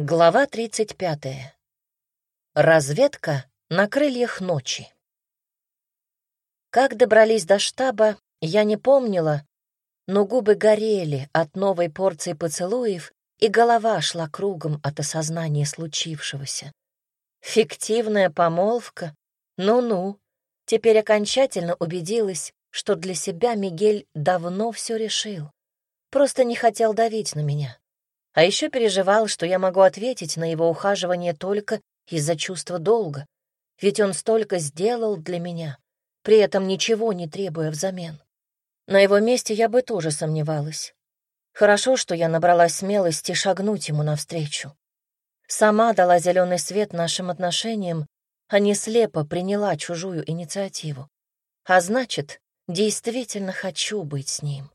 Глава 35. Разведка на крыльях ночи. Как добрались до штаба, я не помнила, но губы горели от новой порции поцелуев, и голова шла кругом от осознания случившегося. Фиктивная помолвка? Ну-ну. Теперь окончательно убедилась, что для себя Мигель давно все решил. Просто не хотел давить на меня. А еще переживал, что я могу ответить на его ухаживание только из-за чувства долга, ведь он столько сделал для меня, при этом ничего не требуя взамен. На его месте я бы тоже сомневалась. Хорошо, что я набралась смелости шагнуть ему навстречу. Сама дала зеленый свет нашим отношениям, а не слепо приняла чужую инициативу. А значит, действительно хочу быть с ним.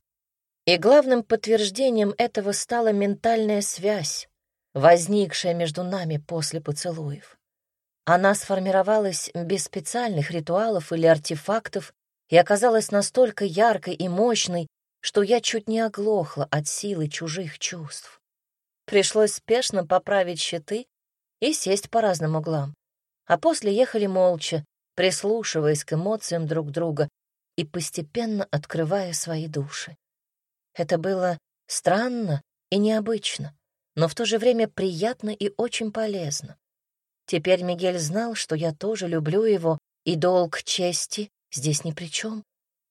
И главным подтверждением этого стала ментальная связь, возникшая между нами после поцелуев. Она сформировалась без специальных ритуалов или артефактов и оказалась настолько яркой и мощной, что я чуть не оглохла от силы чужих чувств. Пришлось спешно поправить щиты и сесть по разным углам. А после ехали молча, прислушиваясь к эмоциям друг друга и постепенно открывая свои души. Это было странно и необычно, но в то же время приятно и очень полезно. Теперь Мигель знал, что я тоже люблю его, и долг чести здесь ни при чем.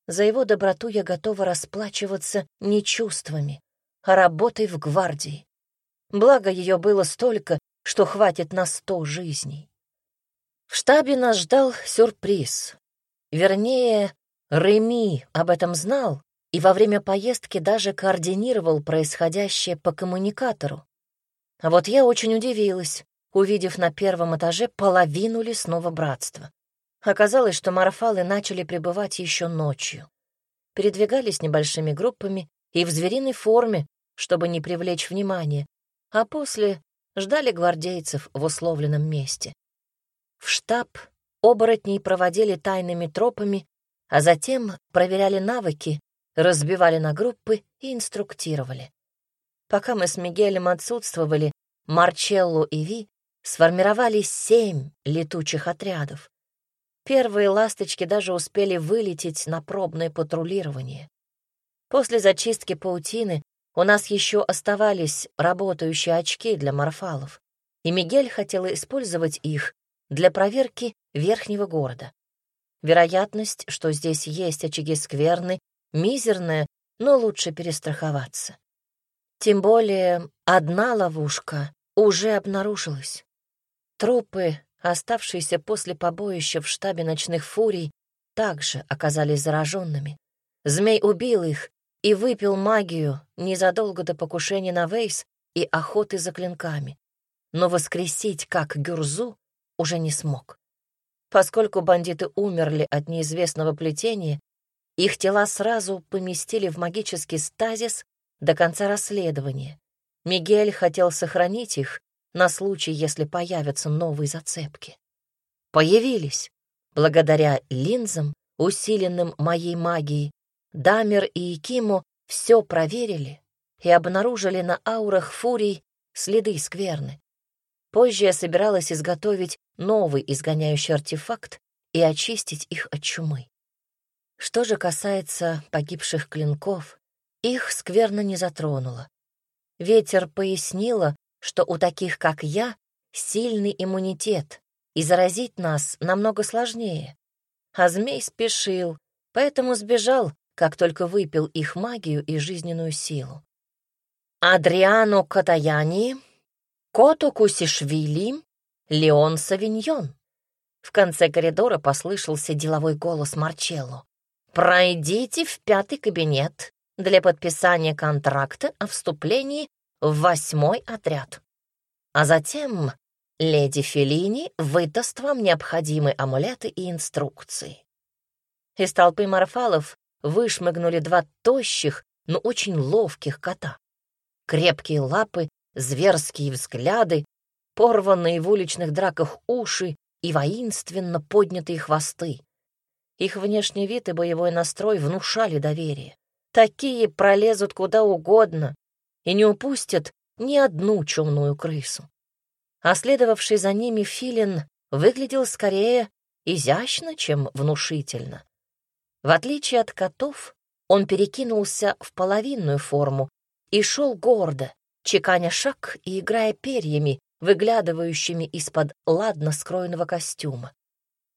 За его доброту я готова расплачиваться не чувствами, а работой в гвардии. Благо ее было столько, что хватит на сто жизней. В штабе нас ждал сюрприз. Вернее, Реми об этом знал, и во время поездки даже координировал происходящее по коммуникатору. А вот я очень удивилась, увидев на первом этаже половину лесного братства. Оказалось, что марафалы начали прибывать еще ночью. Передвигались небольшими группами и в звериной форме, чтобы не привлечь внимание, а после ждали гвардейцев в условленном месте. В штаб оборотней проводили тайными тропами, а затем проверяли навыки разбивали на группы и инструктировали. Пока мы с Мигелем отсутствовали, Марчелло и Ви сформировали семь летучих отрядов. Первые ласточки даже успели вылететь на пробное патрулирование. После зачистки паутины у нас еще оставались работающие очки для морфалов, и Мигель хотел использовать их для проверки верхнего города. Вероятность, что здесь есть очаги скверны, Мизерная, но лучше перестраховаться. Тем более одна ловушка уже обнаружилась. Трупы, оставшиеся после побоища в штабе ночных фурий, также оказались зараженными. Змей убил их и выпил магию незадолго до покушения на Вейс и охоты за клинками. Но воскресить как Гюрзу уже не смог. Поскольку бандиты умерли от неизвестного плетения, их тела сразу поместили в магический стазис до конца расследования. Мигель хотел сохранить их на случай, если появятся новые зацепки. Появились. Благодаря линзам, усиленным моей магией, Дамер и Икимо все проверили и обнаружили на аурах фурий следы скверны. Позже я собиралась изготовить новый изгоняющий артефакт и очистить их от чумы. Что же касается погибших клинков, их скверно не затронуло. Ветер пояснила, что у таких, как я, сильный иммунитет, и заразить нас намного сложнее. А змей спешил, поэтому сбежал, как только выпил их магию и жизненную силу. Адриано Катаяни, Кото Кусишвили, Леон Савиньон. В конце коридора послышался деловой голос Марчелло. Пройдите в пятый кабинет для подписания контракта о вступлении в восьмой отряд. А затем леди Феллини выдаст вам необходимые амулеты и инструкции. Из толпы морфалов вышмыгнули два тощих, но очень ловких кота. Крепкие лапы, зверские взгляды, порванные в уличных драках уши и воинственно поднятые хвосты. Их внешний вид и боевой настрой внушали доверие. Такие пролезут куда угодно и не упустят ни одну чумную крысу. а следовавший за ними филин выглядел скорее изящно, чем внушительно. В отличие от котов, он перекинулся в половинную форму и шел гордо, чеканя шаг и играя перьями, выглядывающими из-под ладно скроенного костюма.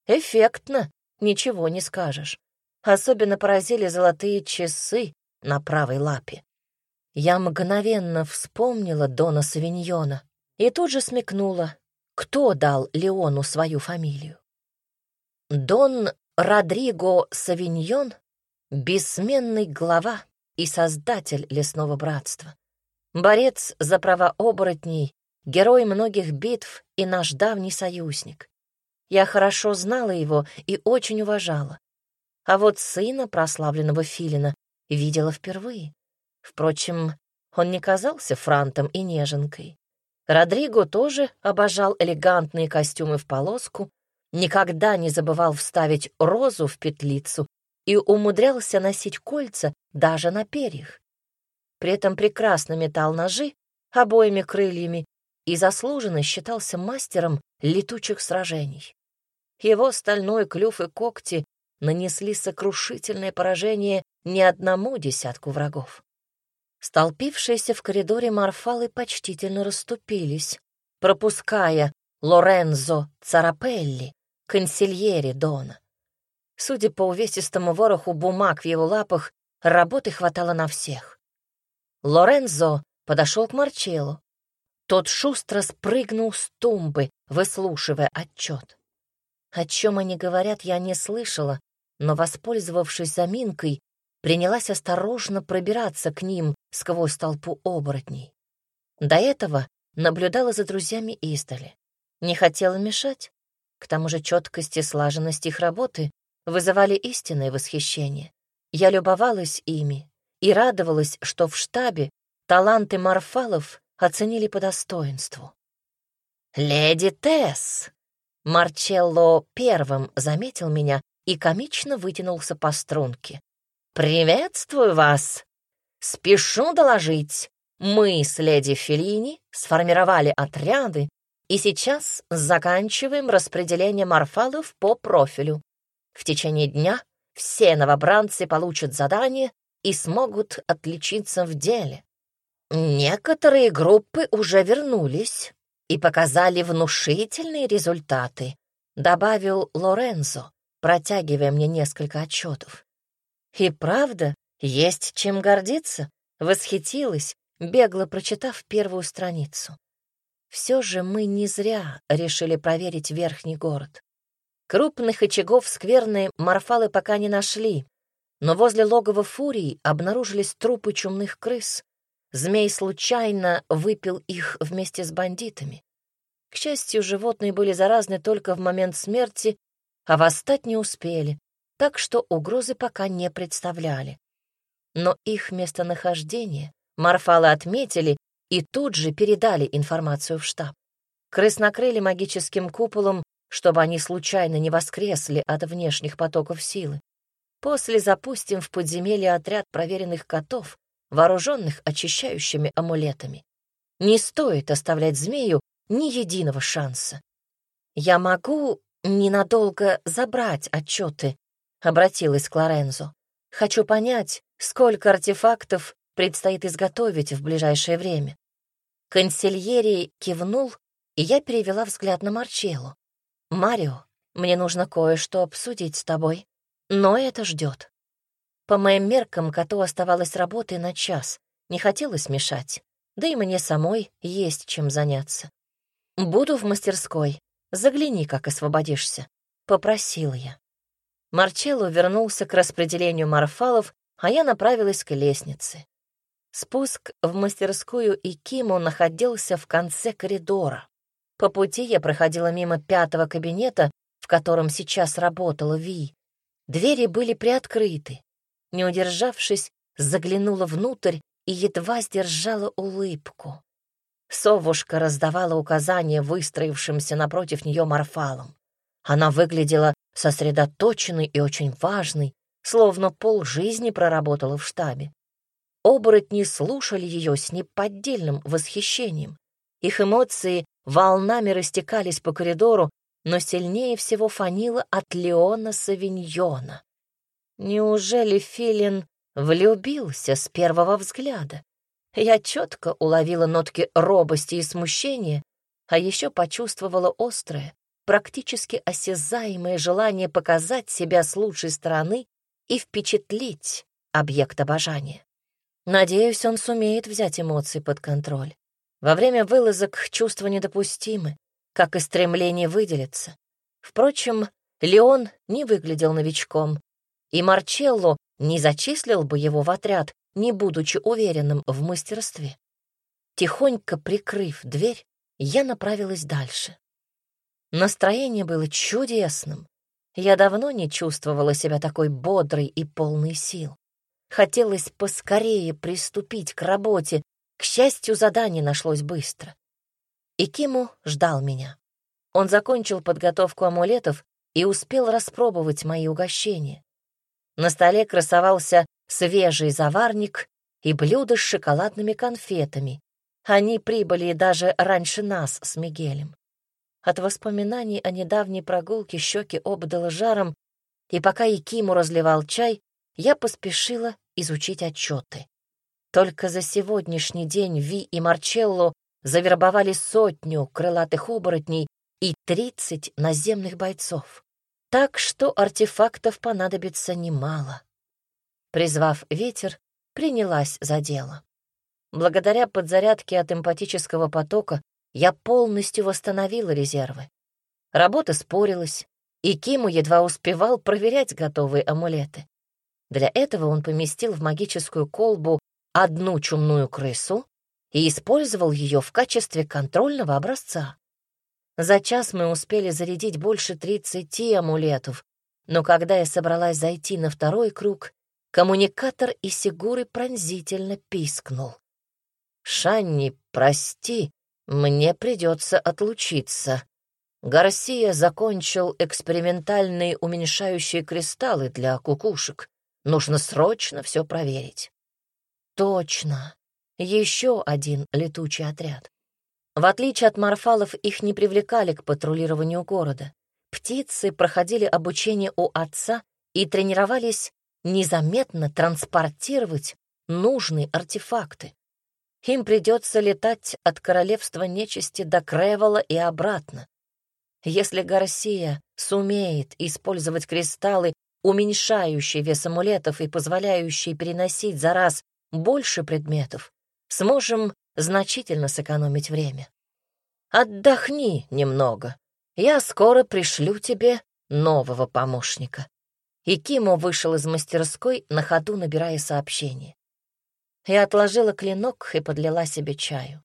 Эффектно, ничего не скажешь. Особенно поразили золотые часы на правой лапе. Я мгновенно вспомнила Дона Савиньона и тут же смекнула, кто дал Леону свою фамилию. Дон Родриго Савиньон — бессменный глава и создатель лесного братства. Борец за права оборотней, герой многих битв и наш давний союзник. Я хорошо знала его и очень уважала. А вот сына прославленного Филина видела впервые. Впрочем, он не казался франтом и неженкой. Родриго тоже обожал элегантные костюмы в полоску, никогда не забывал вставить розу в петлицу и умудрялся носить кольца даже на перьях. При этом прекрасно метал ножи обоими крыльями и заслуженно считался мастером летучих сражений. Его стальной клюв и когти нанесли сокрушительное поражение не одному десятку врагов. Столпившиеся в коридоре Марфалы почтительно расступились, пропуская Лорензо Царапелли, консильери Дона. Судя по увесистому вороху бумаг в его лапах, работы хватало на всех. Лорензо подошел к Марчеллу. Тот шустро спрыгнул с тумбы, выслушивая отчет. О чем они говорят, я не слышала, но, воспользовавшись заминкой, принялась осторожно пробираться к ним сквозь толпу оборотней. До этого наблюдала за друзьями издали. Не хотела мешать. К тому же четкость и слаженность их работы вызывали истинное восхищение. Я любовалась ими и радовалась, что в штабе таланты Марфалов оценили по достоинству. «Леди Тесс!» Марчелло первым заметил меня и комично вытянулся по струнке. «Приветствую вас! Спешу доложить, мы с леди Феллини сформировали отряды и сейчас заканчиваем распределение морфалов по профилю. В течение дня все новобранцы получат задание и смогут отличиться в деле. Некоторые группы уже вернулись и показали внушительные результаты, добавил Лорензо, протягивая мне несколько отчетов. И правда, есть чем гордиться, восхитилась, бегло прочитав первую страницу. Все же мы не зря решили проверить верхний город. Крупных очагов скверны морфалы пока не нашли, но возле логова фурии обнаружились трупы чумных крыс. Змей случайно выпил их вместе с бандитами. К счастью, животные были заразны только в момент смерти, а восстать не успели, так что угрозы пока не представляли. Но их местонахождение морфалы отметили и тут же передали информацию в штаб. Крыс накрыли магическим куполом чтобы они случайно не воскресли от внешних потоков силы. После запустим в подземелье отряд проверенных котов, вооруженных очищающими амулетами. Не стоит оставлять змею ни единого шанса. «Я могу ненадолго забрать отчеты», — обратилась к Лорензо. «Хочу понять, сколько артефактов предстоит изготовить в ближайшее время». Консильерий кивнул, и я перевела взгляд на Марчелло. «Марио, мне нужно кое-что обсудить с тобой, но это ждет. По моим меркам, коту оставалось работы на час, не хотелось мешать, да и мне самой есть чем заняться. Буду в мастерской, загляни, как освободишься», — попросила я. Марчелло вернулся к распределению морфалов, а я направилась к лестнице. Спуск в мастерскую Икиму находился в конце коридора. По пути я проходила мимо пятого кабинета, в котором сейчас работала Ви. Двери были приоткрыты. Не удержавшись, заглянула внутрь и едва сдержала улыбку. Совушка раздавала указания выстроившимся напротив нее морфалам. Она выглядела сосредоточенной и очень важной, словно полжизни проработала в штабе. Оборотни слушали ее с неподдельным восхищением. Их эмоции волнами растекались по коридору, но сильнее всего фанило от Леона Савиньона. Неужели Филин влюбился с первого взгляда? Я четко уловила нотки робости и смущения, а еще почувствовала острое, практически осязаемое желание показать себя с лучшей стороны и впечатлить объект обожания. Надеюсь, он сумеет взять эмоции под контроль. Во время вылазок чувства недопустимы, как и стремление выделиться. Впрочем, Леон не выглядел новичком, и Марчелло не зачислил бы его в отряд, не будучи уверенным в мастерстве. Тихонько прикрыв дверь, я направилась дальше. Настроение было чудесным. Я давно не чувствовала себя такой бодрой и полной сил. Хотелось поскорее приступить к работе. К счастью, задание нашлось быстро. И Киму ждал меня. Он закончил подготовку амулетов и успел распробовать мои угощения. На столе красовался свежий заварник и блюдо с шоколадными конфетами. Они прибыли даже раньше нас с Мигелем. От воспоминаний о недавней прогулке щеки обдало жаром, и пока Якиму разливал чай, я поспешила изучить отчеты. Только за сегодняшний день Ви и Марчелло завербовали сотню крылатых оборотней и тридцать наземных бойцов. Так что артефактов понадобится немало. Призвав ветер, принялась за дело. Благодаря подзарядке от эмпатического потока я полностью восстановила резервы. Работа спорилась, и Киму едва успевал проверять готовые амулеты. Для этого он поместил в магическую колбу одну чумную крысу и использовал ее в качестве контрольного образца. За час мы успели зарядить больше тридцати амулетов, но когда я собралась зайти на второй круг, коммуникатор из Сигуры пронзительно пискнул. «Шанни, прости, мне придется отлучиться. Гарсия закончил экспериментальные уменьшающие кристаллы для кукушек. Нужно срочно все проверить. Точно. Еще один летучий отряд. В отличие от морфалов, их не привлекали к патрулированию города. Птицы проходили обучение у отца и тренировались незаметно транспортировать нужные артефакты. Им придется летать от королевства нечисти до Кревола и обратно. Если Гарсия сумеет использовать кристаллы, уменьшающие вес амулетов и позволяющие переносить за раз больше предметов, сможем значительно сэкономить время. Отдохни немного. Я скоро пришлю тебе нового помощника. И Кимо вышел из мастерской, на ходу набирая сообщение. Я отложила клинок и подлила себе чаю.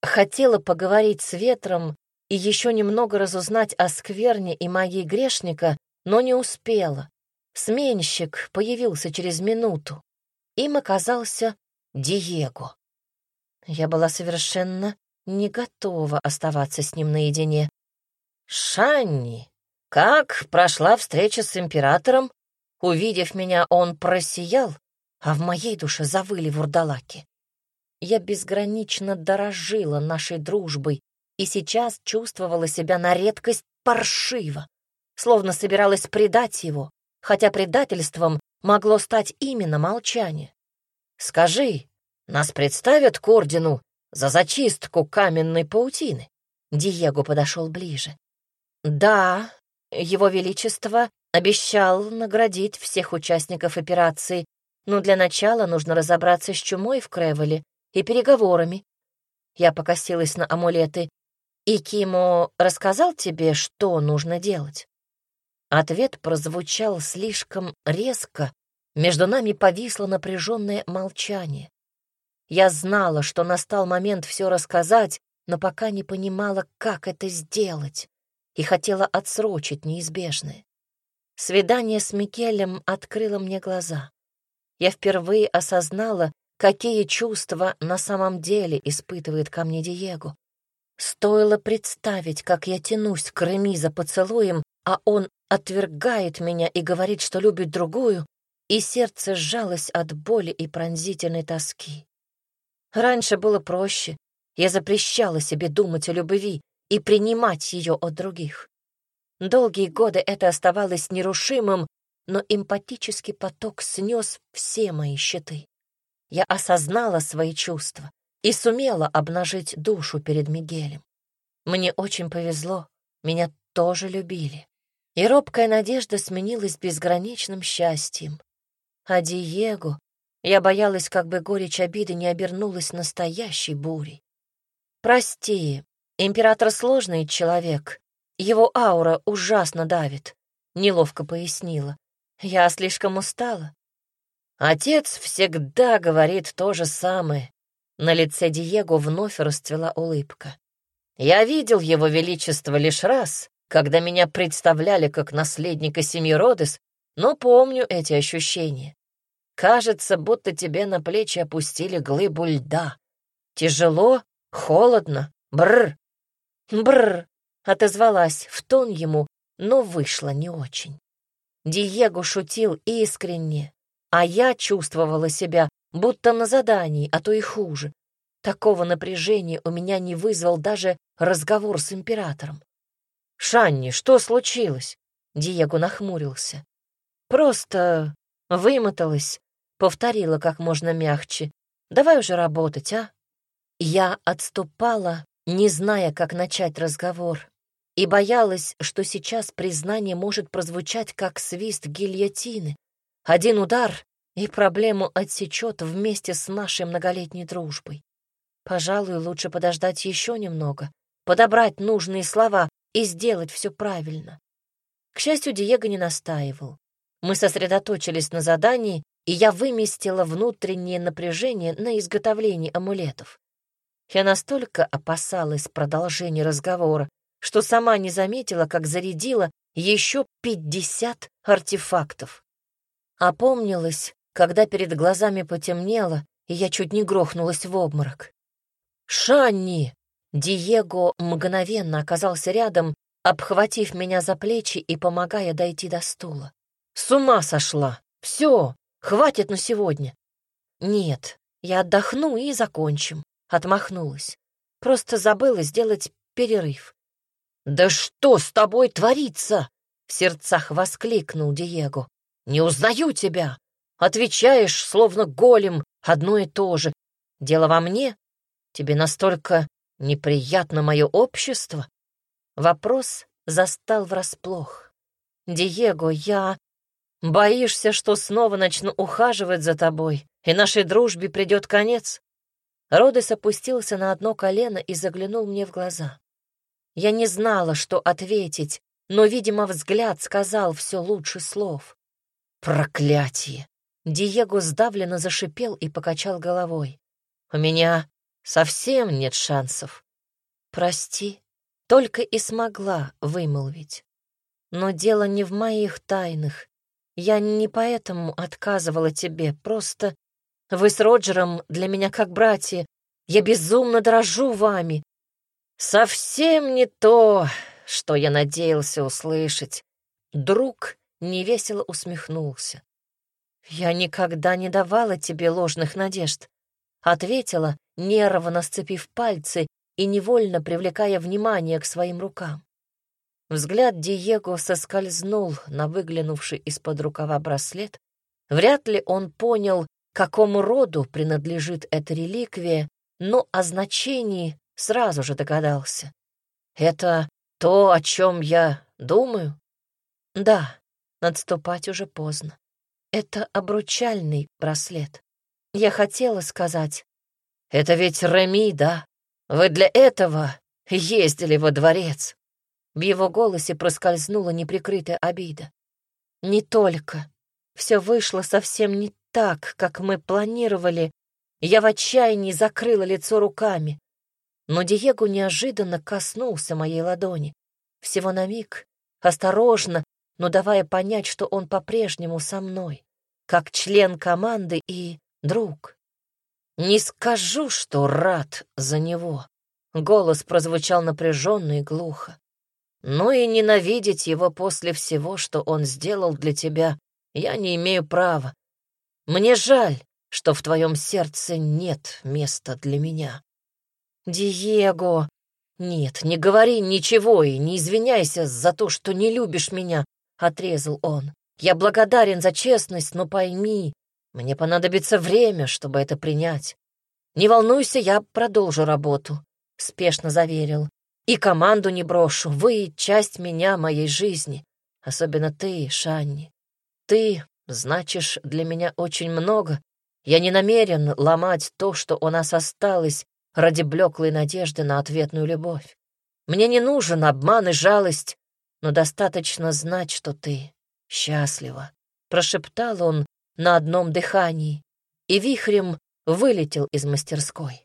Хотела поговорить с ветром и еще немного разузнать о скверне и магии грешника, но не успела. Сменщик появился через минуту. Им оказался Диего. Я была совершенно не готова оставаться с ним наедине. «Шанни, как прошла встреча с императором?» Увидев меня, он просиял а в моей душе завыли вурдалаки. Я безгранично дорожила нашей дружбой и сейчас чувствовала себя на редкость паршиво, словно собиралась предать его, хотя предательством могло стать именно молчание. «Скажи, нас представят к ордену за зачистку каменной паутины?» Диего подошел ближе. «Да, его Величество обещал наградить всех участников операции но для начала нужно разобраться с чумой в Кревеле и переговорами. Я покосилась на амулеты. И Кимо рассказал тебе, что нужно делать? Ответ прозвучал слишком резко. Между нами повисло напряженное молчание. Я знала, что настал момент все рассказать, но пока не понимала, как это сделать, и хотела отсрочить неизбежное. Свидание с Микелем открыло мне глаза я впервые осознала, какие чувства на самом деле испытывает ко мне Диего. Стоило представить, как я тянусь к Реми за поцелуем, а он отвергает меня и говорит, что любит другую, и сердце сжалось от боли и пронзительной тоски. Раньше было проще. Я запрещала себе думать о любви и принимать ее от других. Долгие годы это оставалось нерушимым, но эмпатический поток снес все мои щиты. Я осознала свои чувства и сумела обнажить душу перед Мигелем. Мне очень повезло, меня тоже любили. И робкая надежда сменилась безграничным счастьем. А Диего... Я боялась, как бы горечь обиды не обернулась настоящей бурей. «Прости, император сложный человек. Его аура ужасно давит», — неловко пояснила. «Я слишком устала». Отец всегда говорит то же самое. На лице Диего вновь расцвела улыбка. Я видел его величество лишь раз, когда меня представляли как наследника семьи Родес, но помню эти ощущения. Кажется, будто тебе на плечи опустили глыбу льда. Тяжело, холодно, бррр. Бррр, отозвалась в тон ему, но вышло не очень. Диего шутил искренне, а я чувствовала себя будто на задании, а то и хуже. Такого напряжения у меня не вызвал даже разговор с императором. «Шанни, что случилось?» Диего нахмурился. «Просто вымоталась», — повторила как можно мягче. «Давай уже работать, а?» Я отступала, не зная, как начать разговор, и боялась, что сейчас признание может прозвучать как свист гильотины. Один удар, и проблему отсечет вместе с нашей многолетней дружбой. Пожалуй, лучше подождать еще немного, подобрать нужные слова и сделать все правильно. К счастью, Диего не настаивал. Мы сосредоточились на задании, и я выместила внутреннее напряжение на изготовлении амулетов. Я настолько опасалась продолжения разговора, что сама не заметила, как зарядила еще пятьдесят артефактов. Опомнилась, когда перед глазами потемнело, и я чуть не грохнулась в обморок. «Шанни!» Диего мгновенно оказался рядом, обхватив меня за плечи и помогая дойти до стула. «С ума сошла! Все, хватит на сегодня!» «Нет, я отдохну и закончим», — отмахнулась. «Просто забыла сделать перерыв». «Да что с тобой творится?» — в сердцах воскликнул Диего. «Не узнаю тебя! Отвечаешь, словно голем, одно и то же. Дело во мне Тебе настолько неприятно мое общество?» Вопрос застал врасплох. «Диего, я... Боишься, что снова начну ухаживать за тобой, и нашей дружбе придет конец?» Родес опустился на одно колено и заглянул мне в глаза. Я не знала, что ответить, но, видимо, взгляд сказал все лучше слов. «Проклятие!» Диего сдавленно зашипел и покачал головой. «У меня Совсем нет шансов. Прости, только и смогла вымолвить. Но дело не в моих тайнах. Я не поэтому отказывала тебе, просто вы с Роджером для меня как братья. Я безумно дорожу вами. Совсем не то, что я надеялся услышать. Друг невесело усмехнулся. Я никогда не давала тебе ложных надежд. Ответила, нервно сцепив пальцы и невольно привлекая внимание к своим рукам. Взгляд Диего соскользнул на выглянувший из-под рукава браслет. Вряд ли он понял, какому роду принадлежит эта реликвия, но о значении сразу же догадался. «Это то, о чем я думаю?» «Да, отступать уже поздно. Это обручальный браслет. Я хотела сказать. «Это ведь Реми, да? Вы для этого ездили во дворец?» В его голосе проскользнула неприкрытая обида. «Не только. Все вышло совсем не так, как мы планировали. Я в отчаянии закрыла лицо руками. Но Диего неожиданно коснулся моей ладони. Всего на миг, осторожно, но давая понять, что он по-прежнему со мной, как член команды и друг. Не скажу, что рад за него. Голос прозвучал напряженно и глухо. Но и ненавидеть его после всего, что он сделал для тебя, я не имею права. Мне жаль, что в твоем сердце нет места для меня. «Диего!» «Нет, не говори ничего и не извиняйся за то, что не любишь меня», — отрезал он. «Я благодарен за честность, но пойми, мне понадобится время, чтобы это принять. Не волнуйся, я продолжу работу», — спешно заверил. «И команду не брошу, вы — часть меня, моей жизни, особенно ты, Шанни. Ты значишь для меня очень много. Я не намерен ломать то, что у нас осталось, ради блеклой надежды на ответную любовь. Мне не нужен обман и жалость, но достаточно знать, что ты счастлива», — прошептал он на одном дыхании и вихрем вылетел из мастерской.